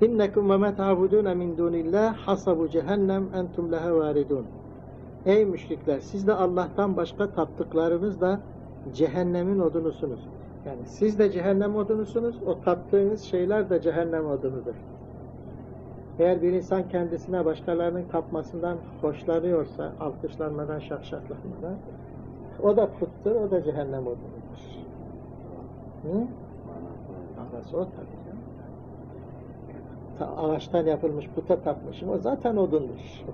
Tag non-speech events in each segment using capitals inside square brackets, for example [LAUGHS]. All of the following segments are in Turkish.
İnnekum ve ma ta'budun min dunillah hasabu cehennem entum leha varidun. Ey müşrikler siz de Allah'tan başka taptıklarınız da cehennemin odunusunuz. Yani siz de cehennem odunusunuz, o taptığınız şeyler de cehennem odunudur. Eğer bir insan kendisine başkalarının tapmasından hoşlanıyorsa, alkışlanmadan, şakşaklanmadan, o da puttur, o da cehennem odunudur. Hı? Anası o tabii. Ağaçtan yapılmış puta tapmışım, o zaten odundur.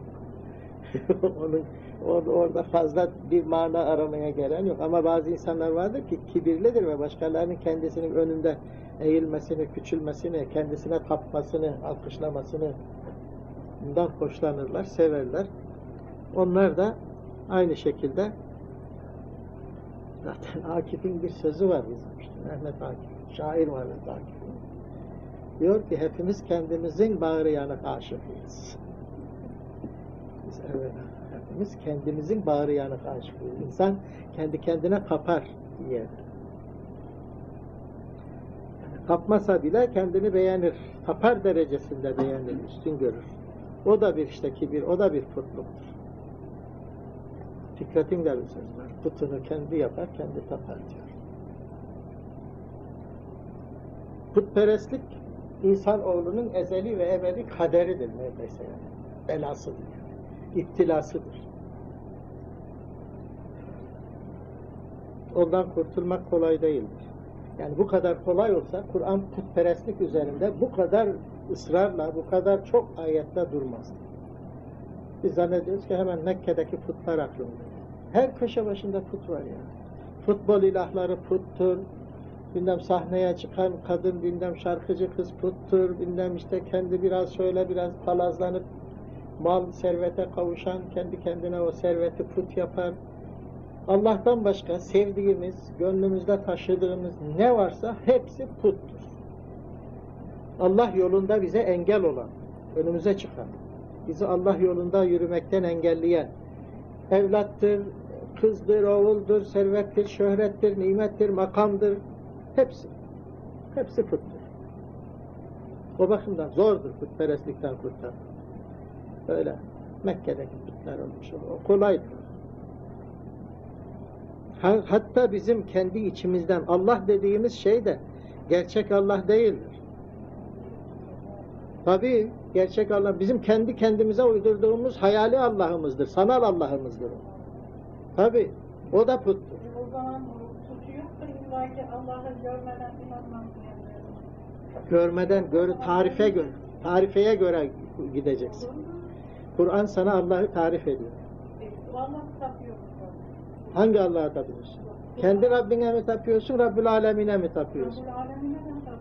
[LAUGHS] Onun or- orada fazla bir mana aramaya gelen yok. Ama bazı insanlar vardır ki kibirlidir ve başkalarının kendisinin önünde eğilmesini, küçülmesini, kendisine tapmasını, alkışlamasını bundan hoşlanırlar, severler. Onlar da aynı şekilde zaten Akif'in bir sözü var bizim işte. Mehmet Akif, şair Mehmet Akif. Diyor ki hepimiz kendimizin bağrı yanık aşıkıyız. Biz hepimiz kendimizin bağrı yanık aşıkıyız. İnsan kendi kendine kapar diye. Kapmasa bile kendini beğenir. Kapar derecesinde beğenir, üstün görür. O da bir işte kibir, o da bir putluktur. Fikret'in de bir söz var. Putunu kendi yapar, kendi tapar diyor. Putperestlik insanoğlunun ezeli ve ebedi kaderidir neredeyse yani. Belasıdır yani. İptilasıdır. Ondan kurtulmak kolay değildir. Yani bu kadar kolay olsa Kur'an putperestlik üzerinde bu kadar ısrarla, bu kadar çok ayetle durmazdı. Biz zannediyoruz ki hemen Mekke'deki putlar aklımda. Her köşe başında put var ya. Futbol ilahları puttur, bilmem sahneye çıkan kadın, bilmem şarkıcı kız puttur, bilmem işte kendi biraz şöyle biraz palazlanıp mal servete kavuşan, kendi kendine o serveti put yapar. Allah'tan başka sevdiğimiz, gönlümüzde taşıdığımız ne varsa hepsi puttur. Allah yolunda bize engel olan, önümüze çıkan, bizi Allah yolunda yürümekten engelleyen, evlattır, kızdır, oğuldur, servettir, şöhrettir, nimettir, makamdır, hepsi. Hepsi puttur. O bakımdan zordur putperestlikten kurtar. Öyle Mekke'deki putlar olmuş. O kolaydır. Hatta bizim kendi içimizden Allah dediğimiz şey de gerçek Allah değildir. Tabi gerçek Allah bizim kendi kendimize uydurduğumuz hayali Allah'ımızdır. Sanal Allah'ımızdır. Tabi o da puttur. O zaman Allah'ı görmeden inanmam Görmeden, gör, tarife göre, tarifeye göre gideceksin. Kur'an sana Allah'ı tarif ediyor. Hangi Allah'a tapıyorsun? Kendi Rabbine mi tapıyorsun, Rabbül Alemine mi tapıyorsun?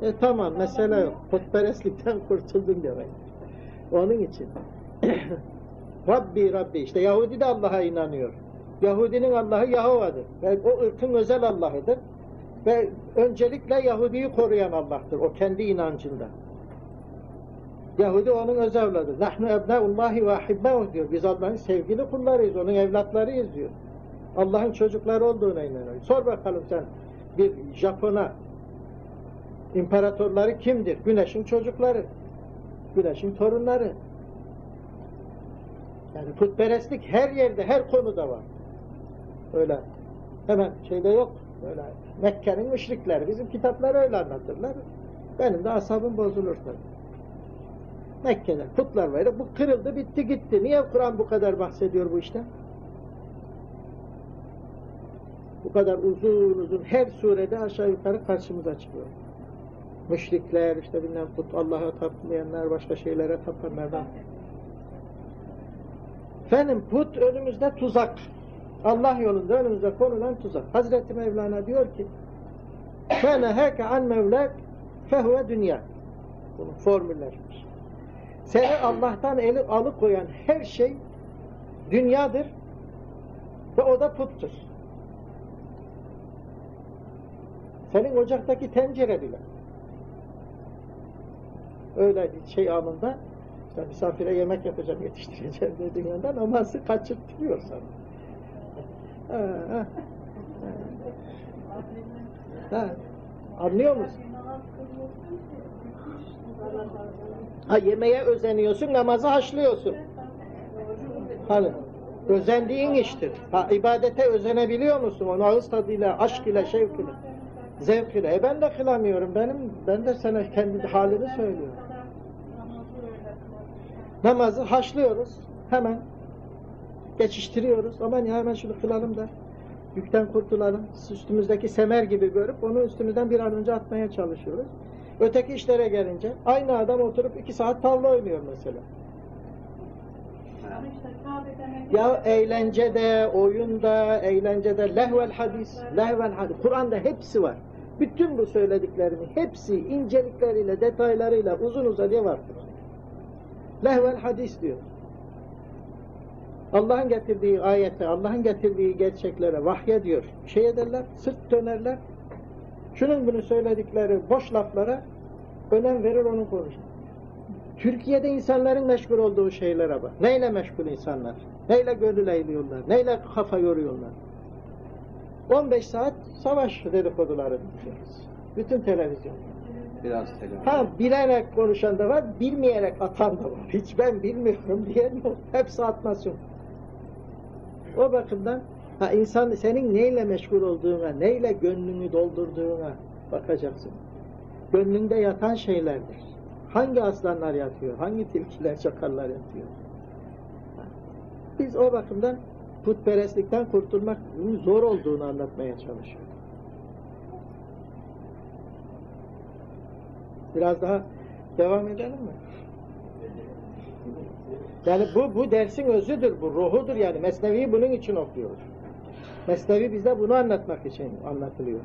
E tamam, mesele yok. Putperestlikten [LAUGHS] kurtuldun demek. Onun için. [CLEARS THROAT] Rabbi, Rabbi. işte Yahudi de Allah'a inanıyor. Yahudinin Allah'ı Yahova'dır. Ve o ırkın özel Allah'ıdır. Ve öncelikle Yahudi'yi koruyan Allah'tır. O kendi inancında. Yahudi onun öz evladı. Nahnu ebnaullahi ve ahibbehu diyor. Biz Allah'ın sevgili kullarıyız. Onun evlatlarıyız diyor. Allah'ın çocukları olduğuna inanıyor. Sor bakalım sen bir Japon'a imparatorları kimdir? Güneşin çocukları. Güneşin torunları. Yani putperestlik her yerde, her konuda var. Öyle hemen şeyde yok. Böyle Mekke'nin müşrikleri. Bizim kitapları öyle anlatırlar. Benim de asabım bozulur tabii. Mekke'de putlar var. Bu kırıldı, bitti, gitti. Niye Kur'an bu kadar bahsediyor bu işten? Bu kadar uzun uzun her surede aşağı yukarı karşımıza çıkıyor. Müşrikler, işte bilmem put, Allah'a tapmayanlar, başka şeylere tapanlardan. Efendim put önümüzde tuzak. Allah yolunda önümüze konulan tuzak. Hazreti Mevlana diyor ki فَنَهَكَ عَنْ مَوْلَكَ فَهُوَ dünya. Bunu formülleşmiş. Seni Allah'tan eli alıkoyan her şey dünyadır ve o da puttur. Senin ocaktaki tencere bile. Öyle şey anında işte misafire yemek yapacağım, yetiştireceğim dediğin anda namazı kaçırtıyor sana. Ha, Anlıyor musun? Ha yemeğe özeniyorsun, namazı haşlıyorsun. Hani özendiğin iştir. Ha ibadete özenebiliyor musun? Onu ağız tadıyla, aşk ile, şevk ile, zevk ile. E ben de kılamıyorum. Benim, ben de sana kendi halini söylüyorum. Namazı haşlıyoruz. Hemen geçiştiriyoruz. Aman ya hemen şunu kılalım da yükten kurtulalım. Üstümüzdeki semer gibi görüp onu üstümüzden bir an önce atmaya çalışıyoruz. Öteki işlere gelince aynı adam oturup iki saat tavla oynuyor mesela. Ya eğlencede, oyunda, eğlencede, lehvel hadis, lehvel hadis. Kur'an'da hepsi var. Bütün bu söylediklerimin hepsi incelikleriyle, detaylarıyla uzun uzadıya vardır. Lehvel hadis diyor. Allah'ın getirdiği ayete, Allah'ın getirdiği gerçeklere vahye diyor. Şey ederler, sırt dönerler. Şunun bunu söyledikleri boş laflara önem verir onu konuşur. Türkiye'de insanların meşgul olduğu şeylere bak. Neyle meşgul insanlar? Neyle gönül eğliyorlar? Neyle kafa yoruyorlar? 15 saat savaş dedikoduları dinliyoruz. Bütün televizyon. Biraz telefon. Ha bilerek konuşan da var, bilmeyerek atan da var. Hiç ben bilmiyorum diyen yok. Hepsi atmasın. O bakımdan ha insan senin neyle meşgul olduğuna, neyle gönlünü doldurduğuna bakacaksın. Gönlünde yatan şeylerdir. Hangi aslanlar yatıyor, hangi tilkiler, çakallar yatıyor. Biz o bakımdan putperestlikten kurtulmak zor olduğunu anlatmaya çalışıyoruz. Biraz daha devam edelim mi? Yani bu bu dersin özüdür, bu ruhudur yani. Mesnevi'yi bunun için okuyoruz. Mesnevi bize bunu anlatmak için anlatılıyor.